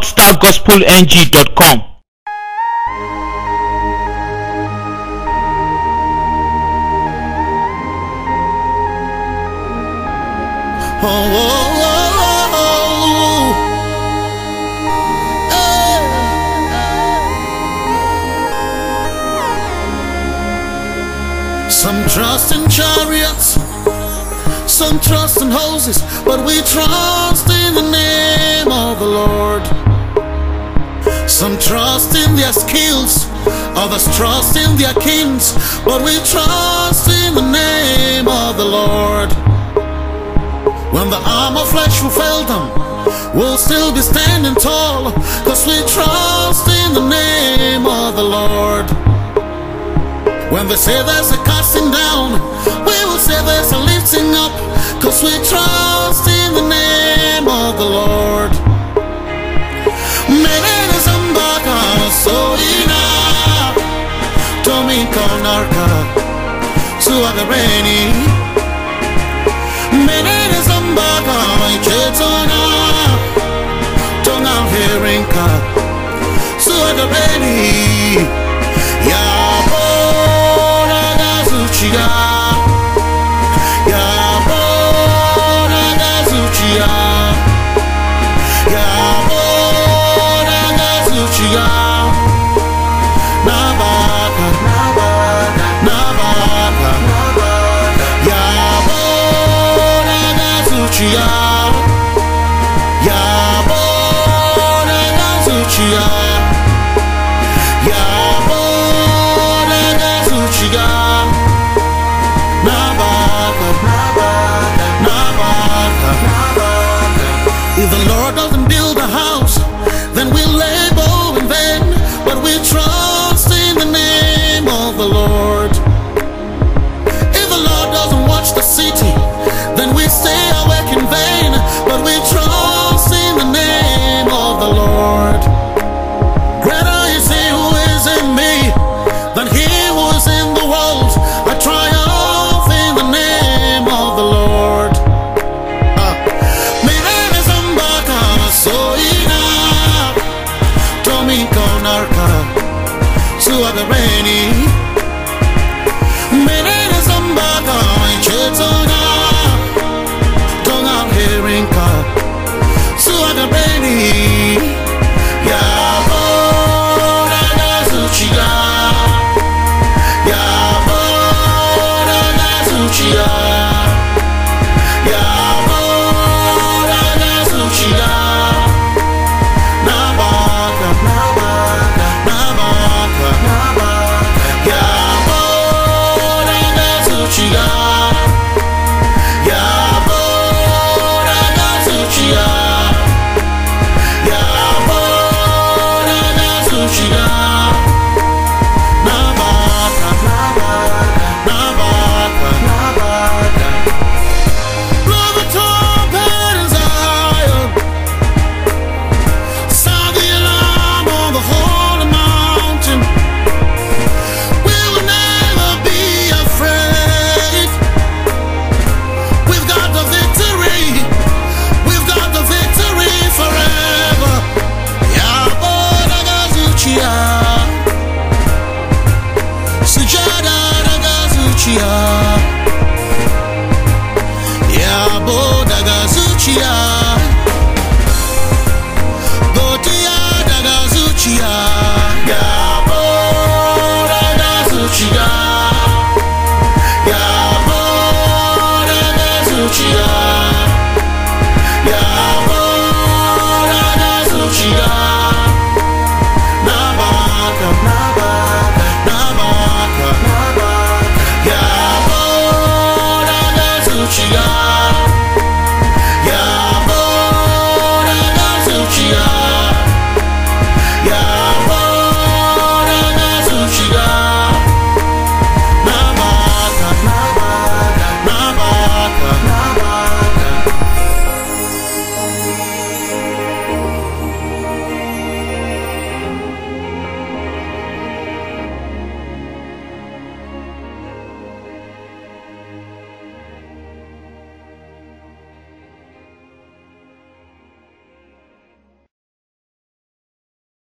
rockstargospelng.com. Oh, oh, oh. Some trust in chariots, some trust in hoses, but we trust in the name of the Lord. Some trust in their skills, others trust in their kings, but we trust in the name of the Lord. When the arm of flesh will fail them, we'll still be standing tall, cause we trust in the name of the Lord. When they say there's a casting down, we will say there's a lifting up, cause we trust Menorca Suave rainy. Menene zambaka mai chetona Tonga herinka Suave Ya bona da